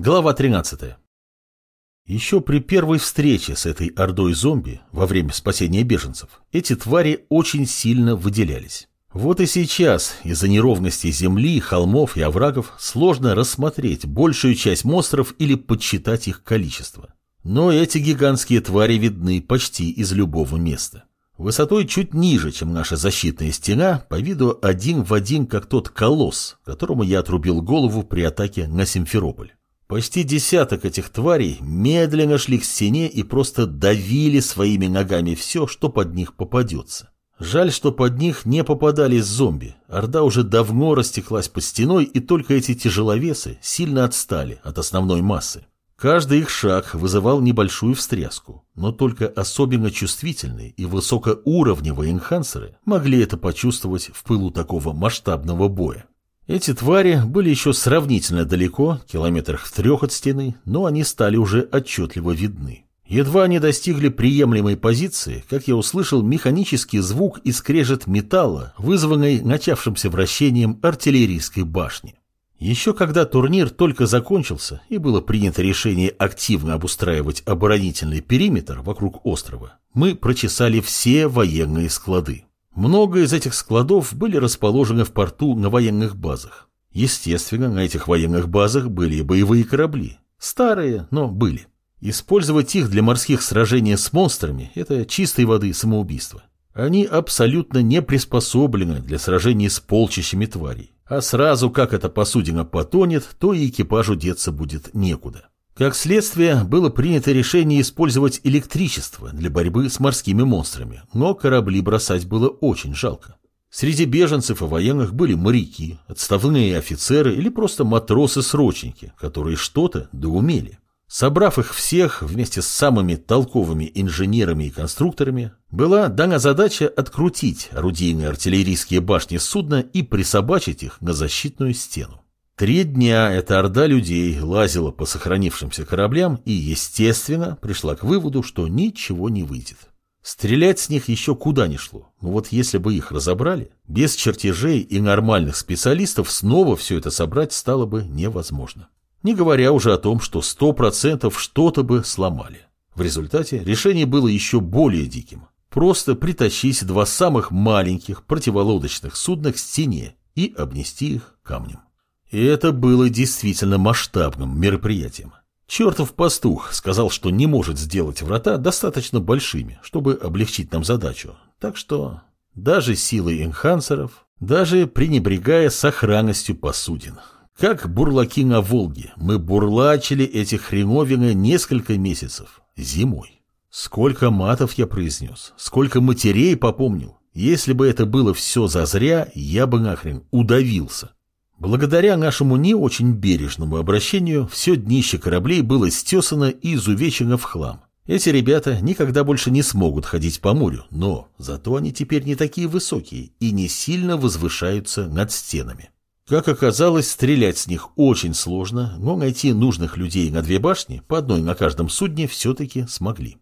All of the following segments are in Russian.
Глава 13. Еще при первой встрече с этой ордой зомби во время спасения беженцев эти твари очень сильно выделялись. Вот и сейчас из-за неровности земли, холмов и оврагов сложно рассмотреть большую часть монстров или подсчитать их количество. Но эти гигантские твари видны почти из любого места. Высотой чуть ниже, чем наша защитная стена, по виду один в один, как тот колосс, которому я отрубил голову при атаке на Симферополь. Почти десяток этих тварей медленно шли к стене и просто давили своими ногами все, что под них попадется. Жаль, что под них не попадались зомби. Орда уже давно растеклась по стеной, и только эти тяжеловесы сильно отстали от основной массы. Каждый их шаг вызывал небольшую встряску, но только особенно чувствительные и высокоуровневые энхансеры могли это почувствовать в пылу такого масштабного боя. Эти твари были еще сравнительно далеко, километрах в трех от стены, но они стали уже отчетливо видны. Едва они достигли приемлемой позиции, как я услышал механический звук и скрежет металла, вызванный начавшимся вращением артиллерийской башни. Еще когда турнир только закончился и было принято решение активно обустраивать оборонительный периметр вокруг острова, мы прочесали все военные склады. Много из этих складов были расположены в порту на военных базах. Естественно, на этих военных базах были и боевые корабли. Старые, но были. Использовать их для морских сражений с монстрами – это чистой воды самоубийство. Они абсолютно не приспособлены для сражений с полчищами тварей. А сразу, как эта посудина потонет, то и экипажу деться будет некуда. Как следствие, было принято решение использовать электричество для борьбы с морскими монстрами, но корабли бросать было очень жалко. Среди беженцев и военных были моряки, отставные офицеры или просто матросы-срочники, которые что-то доумели. Собрав их всех вместе с самыми толковыми инженерами и конструкторами, была дана задача открутить орудийные артиллерийские башни судна и присобачить их на защитную стену. Три дня эта орда людей лазила по сохранившимся кораблям и, естественно, пришла к выводу, что ничего не выйдет. Стрелять с них еще куда ни шло. Но вот если бы их разобрали, без чертежей и нормальных специалистов снова все это собрать стало бы невозможно. Не говоря уже о том, что сто процентов что-то бы сломали. В результате решение было еще более диким. Просто притащить два самых маленьких противолодочных судна к стене и обнести их камнем. И это было действительно масштабным мероприятием. Чертов пастух сказал, что не может сделать врата достаточно большими, чтобы облегчить нам задачу. Так что даже силой энхансеров, даже пренебрегая сохранностью посудин. Как бурлаки на Волге, мы бурлачили эти хреновины несколько месяцев, зимой. Сколько матов я произнес, сколько матерей попомнил. Если бы это было все зазря, я бы нахрен удавился. Благодаря нашему не очень бережному обращению, все днище кораблей было стесано и изувечено в хлам. Эти ребята никогда больше не смогут ходить по морю, но зато они теперь не такие высокие и не сильно возвышаются над стенами. Как оказалось, стрелять с них очень сложно, но найти нужных людей на две башни, по одной на каждом судне, все-таки смогли.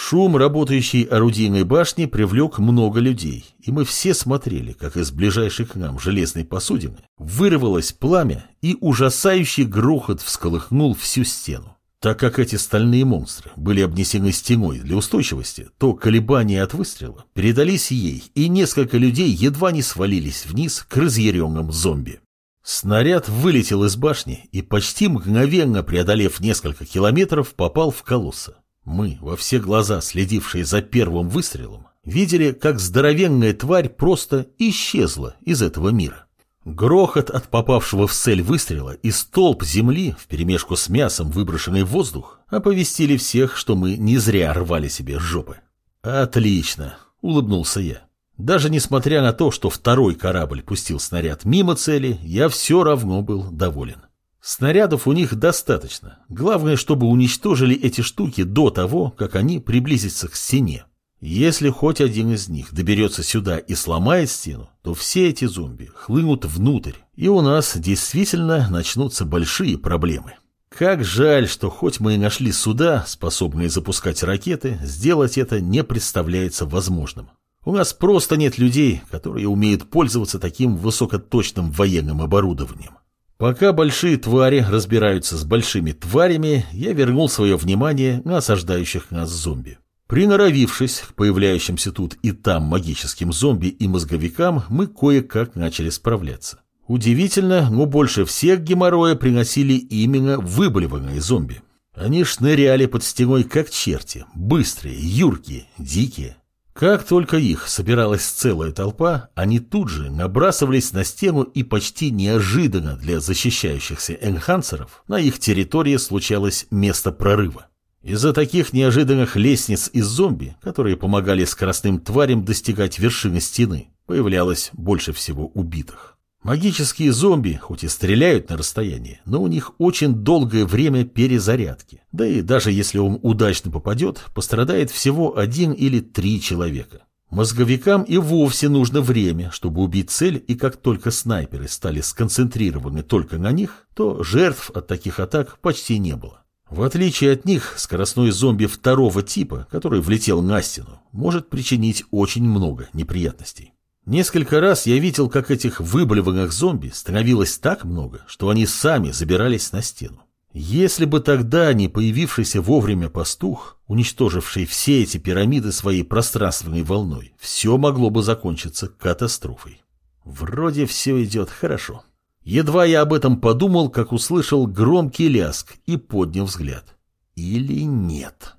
Шум работающей орудийной башни привлек много людей, и мы все смотрели, как из ближайшей к нам железной посудины вырвалось пламя, и ужасающий грохот всколыхнул всю стену. Так как эти стальные монстры были обнесены стеной для устойчивости, то колебания от выстрела передались ей, и несколько людей едва не свалились вниз к разъяренным зомби. Снаряд вылетел из башни и, почти мгновенно преодолев несколько километров, попал в колосса. Мы, во все глаза следившие за первым выстрелом, видели, как здоровенная тварь просто исчезла из этого мира. Грохот от попавшего в цель выстрела и столб земли вперемешку с мясом, выброшенный в воздух, оповестили всех, что мы не зря рвали себе жопы. «Отлично!» — улыбнулся я. Даже несмотря на то, что второй корабль пустил снаряд мимо цели, я все равно был доволен. Снарядов у них достаточно. Главное, чтобы уничтожили эти штуки до того, как они приблизятся к стене. Если хоть один из них доберется сюда и сломает стену, то все эти зомби хлынут внутрь, и у нас действительно начнутся большие проблемы. Как жаль, что хоть мы и нашли суда, способные запускать ракеты, сделать это не представляется возможным. У нас просто нет людей, которые умеют пользоваться таким высокоточным военным оборудованием. Пока большие твари разбираются с большими тварями, я вернул свое внимание на осаждающих нас зомби. Приноровившись к появляющимся тут и там магическим зомби и мозговикам, мы кое-как начали справляться. Удивительно, но больше всех геморроя приносили именно выболеванные зомби. Они шныряли под стеной как черти, быстрые, юркие, дикие. Как только их собиралась целая толпа, они тут же набрасывались на стену и почти неожиданно для защищающихся энхансеров на их территории случалось место прорыва. Из-за таких неожиданных лестниц из зомби, которые помогали скоростным тварям достигать вершины стены, появлялось больше всего убитых. Магические зомби хоть и стреляют на расстоянии, но у них очень долгое время перезарядки. Да и даже если он удачно попадет, пострадает всего один или три человека. Мозговикам и вовсе нужно время, чтобы убить цель, и как только снайперы стали сконцентрированы только на них, то жертв от таких атак почти не было. В отличие от них, скоростной зомби второго типа, который влетел на стену, может причинить очень много неприятностей. Несколько раз я видел, как этих выблеванных зомби становилось так много, что они сами забирались на стену. Если бы тогда не появившийся вовремя пастух, уничтоживший все эти пирамиды своей пространственной волной, все могло бы закончиться катастрофой. Вроде все идет хорошо. Едва я об этом подумал, как услышал громкий ляск и поднял взгляд. Или нет?